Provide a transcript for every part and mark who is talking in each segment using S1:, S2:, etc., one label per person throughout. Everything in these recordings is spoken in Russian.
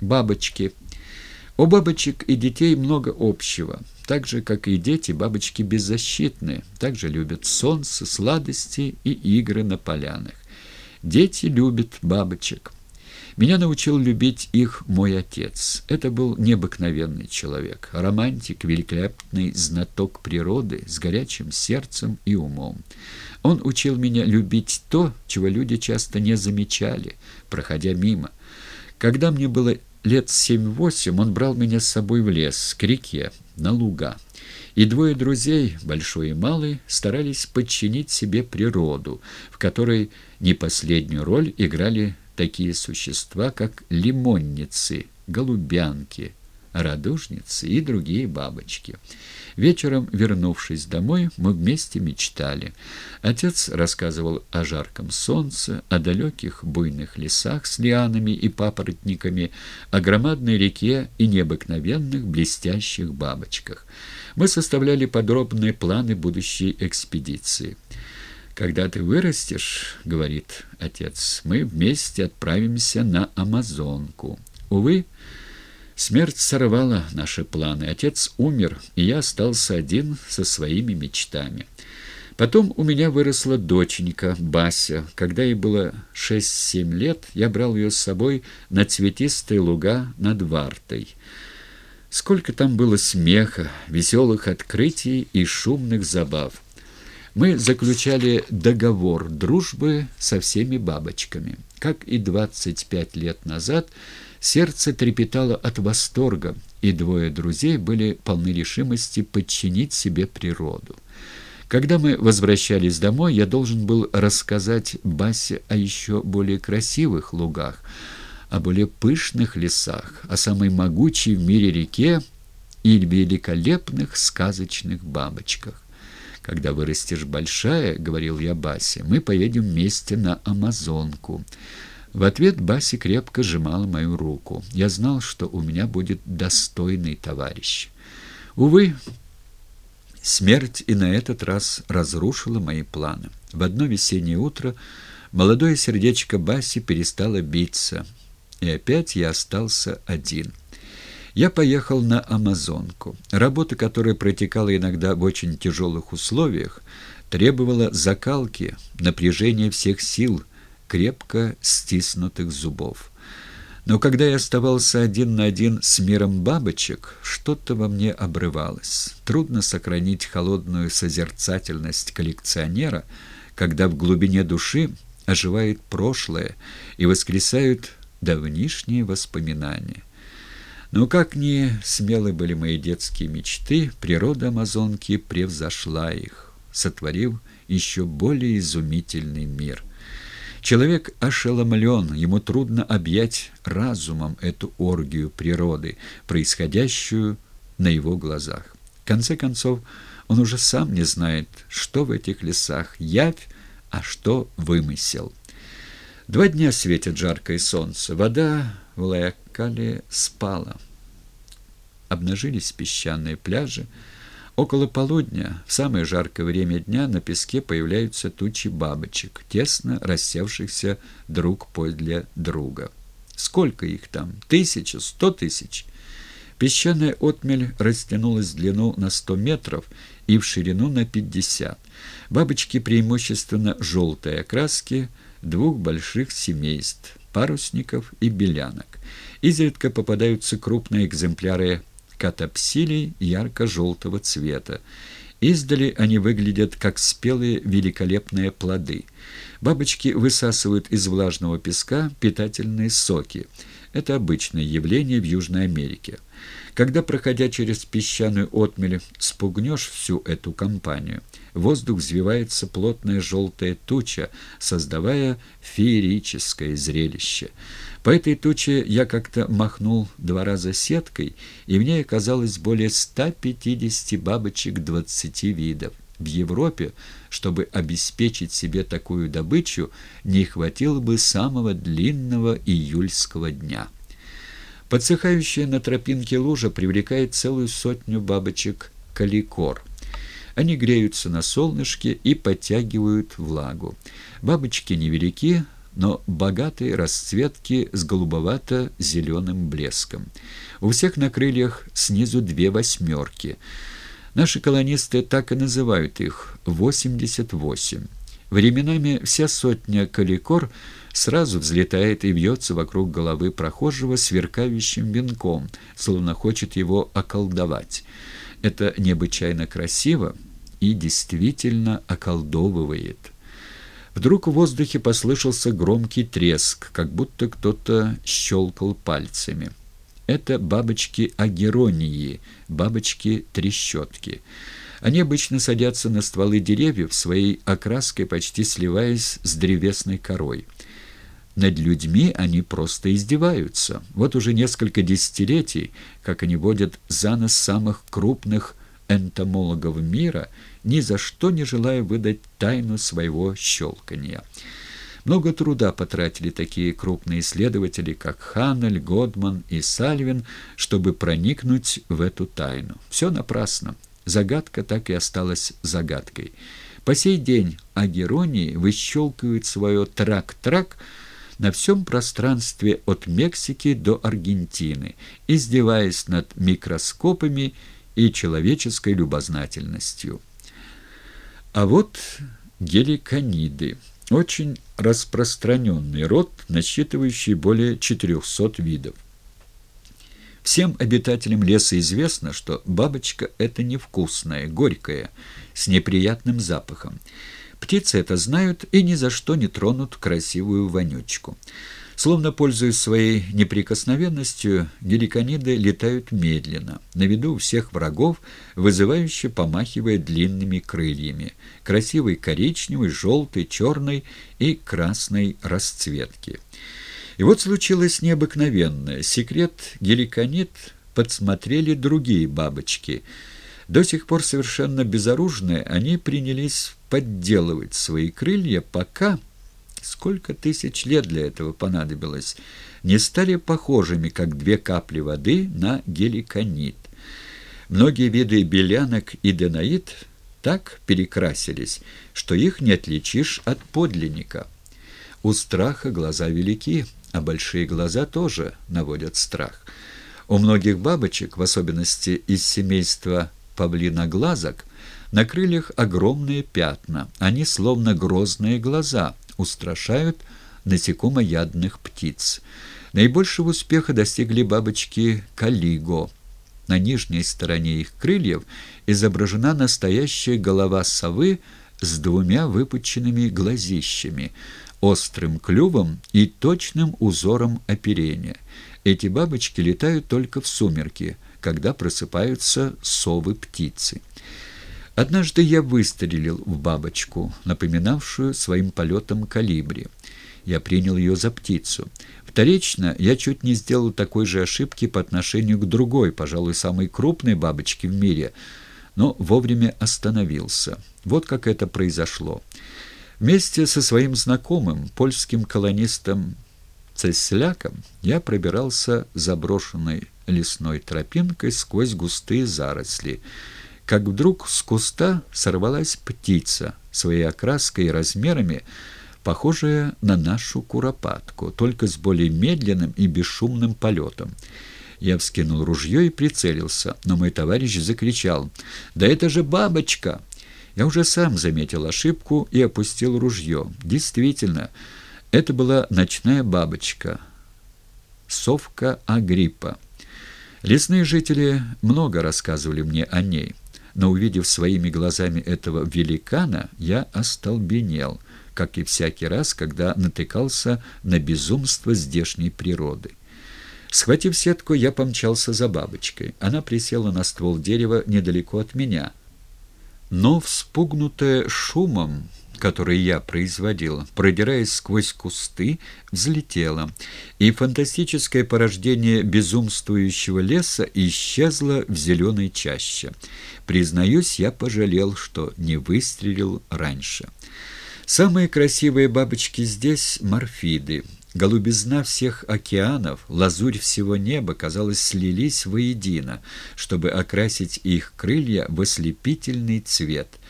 S1: Бабочки. У бабочек и детей много общего. Так же, как и дети, бабочки беззащитны, также любят солнце, сладости и игры на полянах. Дети любят бабочек. Меня научил любить их мой отец. Это был необыкновенный человек, романтик, великолепный знаток природы с горячим сердцем и умом. Он учил меня любить то, чего люди часто не замечали, проходя мимо. Когда мне было лет семь-восемь, он брал меня с собой в лес, к реке, на луга. И двое друзей, большой и малый, старались подчинить себе природу, в которой не последнюю роль играли такие существа, как лимонницы, голубянки, радужницы и другие бабочки. Вечером, вернувшись домой, мы вместе мечтали. Отец рассказывал о жарком солнце, о далеких буйных лесах с лианами и папоротниками, о громадной реке и необыкновенных блестящих бабочках. Мы составляли подробные планы будущей экспедиции. «Когда ты вырастешь, — говорит отец, — мы вместе отправимся на Амазонку. Увы, смерть сорвала наши планы. Отец умер, и я остался один со своими мечтами. Потом у меня выросла доченька, Бася. Когда ей было шесть-семь лет, я брал ее с собой на цветистые луга над Вартой. Сколько там было смеха, веселых открытий и шумных забав. Мы заключали договор дружбы со всеми бабочками. Как и 25 лет назад, сердце трепетало от восторга, и двое друзей были полны решимости подчинить себе природу. Когда мы возвращались домой, я должен был рассказать Басе о еще более красивых лугах, о более пышных лесах, о самой могучей в мире реке и великолепных сказочных бабочках. «Когда вырастешь большая, — говорил я Басе, — мы поедем вместе на Амазонку». В ответ Баси крепко сжимала мою руку. Я знал, что у меня будет достойный товарищ. Увы, смерть и на этот раз разрушила мои планы. В одно весеннее утро молодое сердечко Баси перестало биться, и опять я остался один — я поехал на Амазонку. Работа, которая протекала иногда в очень тяжелых условиях, требовала закалки, напряжения всех сил, крепко стиснутых зубов. Но когда я оставался один на один с миром бабочек, что-то во мне обрывалось. Трудно сохранить холодную созерцательность коллекционера, когда в глубине души оживает прошлое и воскресают давнишние воспоминания. Но как ни смелы были мои детские мечты, природа Амазонки превзошла их, сотворив еще более изумительный мир. Человек ошеломлен, ему трудно объять разумом эту оргию природы, происходящую на его глазах. В конце концов, он уже сам не знает, что в этих лесах явь, а что вымысел. Два дня светит жаркое солнце, вода в Лаякале спала. Обнажились песчаные пляжи. Около полудня, в самое жаркое время дня, на песке появляются тучи бабочек, тесно рассевшихся друг подле друга. Сколько их там? Тысяча? Сто тысяч? Песчаная отмель растянулась в длину на сто метров и в ширину на пятьдесят. Бабочки преимущественно желтой окраски двух больших семейств – парусников и белянок. Изредка попадаются крупные экземпляры катапсилий ярко-желтого цвета. Издали они выглядят как спелые великолепные плоды. Бабочки высасывают из влажного песка питательные соки. Это обычное явление в Южной Америке. Когда, проходя через песчаную отмель, спугнешь всю эту компанию, воздух взвивается плотная желтая туча, создавая феерическое зрелище. По этой туче я как-то махнул два раза сеткой, и в ней оказалось более 150 бабочек 20 видов. В Европе, чтобы обеспечить себе такую добычу, не хватило бы самого длинного июльского дня. Подсыхающая на тропинке лужа привлекает целую сотню бабочек каликор. Они греются на солнышке и подтягивают влагу. Бабочки невелики, но богатой расцветки с голубовато-зеленым блеском. У всех на крыльях снизу две восьмерки. Наши колонисты так и называют их «88». Временами вся сотня каликор сразу взлетает и вьется вокруг головы прохожего сверкающим венком, словно хочет его околдовать. Это необычайно красиво и действительно околдовывает. Вдруг в воздухе послышался громкий треск, как будто кто-то щелкал пальцами. Это бабочки агеронии, бабочки-трещотки. Они обычно садятся на стволы деревьев, своей окраской почти сливаясь с древесной корой. Над людьми они просто издеваются. Вот уже несколько десятилетий, как они водят за нос самых крупных энтомологов мира, ни за что не желая выдать тайну своего щелкания. Много труда потратили такие крупные исследователи, как Ханнель, Годман и Сальвин, чтобы проникнуть в эту тайну. Все напрасно. Загадка так и осталась загадкой. По сей день агеронии выщелкивают свое трак-трак на всем пространстве от Мексики до Аргентины, издеваясь над микроскопами и человеческой любознательностью. А вот геликониды. Очень распространенный род, насчитывающий более 400 видов. Всем обитателям леса известно, что бабочка – это невкусная, горькая, с неприятным запахом. Птицы это знают и ни за что не тронут красивую вонючку. Словно пользуясь своей неприкосновенностью, геликониды летают медленно, на виду у всех врагов, вызывающе помахивая длинными крыльями, красивой коричневой, желтой, черной и красной расцветки. И вот случилось необыкновенное. Секрет геликонид подсмотрели другие бабочки. До сих пор совершенно безоружные, они принялись подделывать свои крылья, пока, сколько тысяч лет для этого понадобилось, не стали похожими, как две капли воды, на геликонид. Многие виды белянок и денаид так перекрасились, что их не отличишь от подлинника. У страха глаза велики, а большие глаза тоже наводят страх. У многих бабочек, в особенности из семейства павлиноглазок, на крыльях огромные пятна. Они, словно грозные глаза, устрашают насекомоядных птиц. Наибольшего успеха достигли бабочки калиго. На нижней стороне их крыльев изображена настоящая голова совы с двумя выпученными глазищами – острым клювом и точным узором оперения. Эти бабочки летают только в сумерки, когда просыпаются совы-птицы. Однажды я выстрелил в бабочку, напоминавшую своим полетом калибри. Я принял ее за птицу. Вторично я чуть не сделал такой же ошибки по отношению к другой, пожалуй, самой крупной бабочке в мире, но вовремя остановился. Вот как это произошло. Вместе со своим знакомым, польским колонистом Цесляком, я пробирался заброшенной лесной тропинкой сквозь густые заросли, как вдруг с куста сорвалась птица, своей окраской и размерами, похожая на нашу куропатку, только с более медленным и бесшумным полетом. Я вскинул ружье и прицелился, но мой товарищ закричал «Да это же бабочка!» Я уже сам заметил ошибку и опустил ружье. Действительно, это была ночная бабочка, совка Агриппа. Лесные жители много рассказывали мне о ней, но, увидев своими глазами этого великана, я остолбенел, как и всякий раз, когда натыкался на безумство здешней природы. Схватив сетку, я помчался за бабочкой. Она присела на ствол дерева недалеко от меня — но, вспугнутая шумом, который я производил, продираясь сквозь кусты, взлетела, и фантастическое порождение безумствующего леса исчезло в зеленой чаще. Признаюсь, я пожалел, что не выстрелил раньше. Самые красивые бабочки здесь — морфиды. Голубизна всех океанов, лазурь всего неба, казалось, слились воедино, чтобы окрасить их крылья в ослепительный цвет.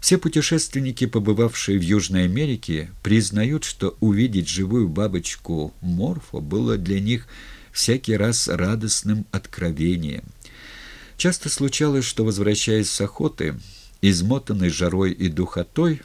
S1: Все путешественники, побывавшие в Южной Америке, признают, что увидеть живую бабочку Морфо было для них всякий раз радостным откровением. Часто случалось, что, возвращаясь с охоты, измотанный жарой и духотой,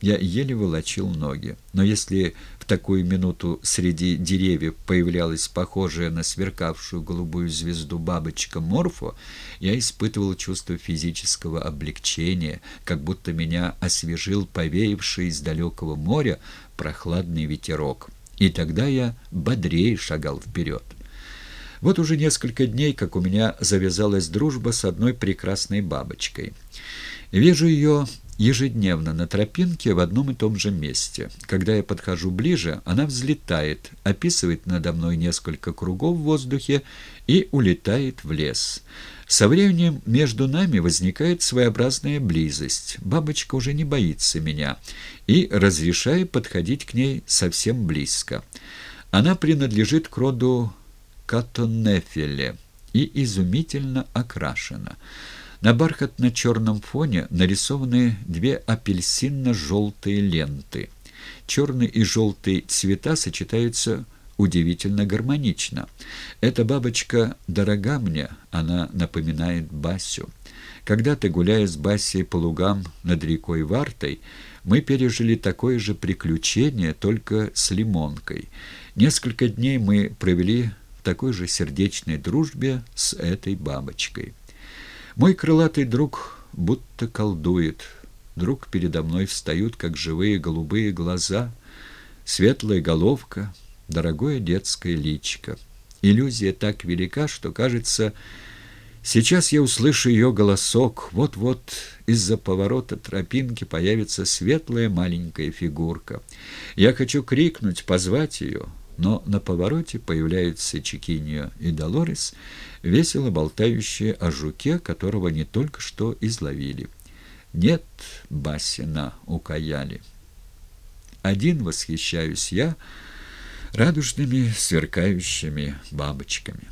S1: я еле волочил ноги. Но если в такую минуту среди деревьев появлялась похожая на сверкавшую голубую звезду бабочка Морфо, я испытывал чувство физического облегчения, как будто меня освежил повеявший из далекого моря прохладный ветерок. И тогда я бодрее шагал вперед. Вот уже несколько дней, как у меня завязалась дружба с одной прекрасной бабочкой. Вижу ее ежедневно на тропинке в одном и том же месте. Когда я подхожу ближе, она взлетает, описывает надо мной несколько кругов в воздухе и улетает в лес. Со временем между нами возникает своеобразная близость. Бабочка уже не боится меня и разрешает подходить к ней совсем близко. Она принадлежит к роду Катонефеле и изумительно окрашена. На бархатно-черном фоне нарисованы две апельсинно-желтые ленты. Черный и желтый цвета сочетаются удивительно гармонично. Эта бабочка дорога мне, она напоминает Басю. Когда-то, гуляя с Басей по лугам над рекой Вартой, мы пережили такое же приключение, только с лимонкой. Несколько дней мы провели в такой же сердечной дружбе с этой бабочкой. Мой крылатый друг будто колдует. Друг передо мной встают, как живые голубые глаза, светлая головка, дорогое детское личико. Иллюзия так велика, что, кажется, сейчас я услышу ее голосок. Вот-вот из-за поворота тропинки появится светлая маленькая фигурка. Я хочу крикнуть, позвать ее — но на повороте появляются Чикиньо и Долорес, весело болтающие о жуке, которого не только что изловили. Нет Басина укаяли. Один восхищаюсь я радужными сверкающими бабочками.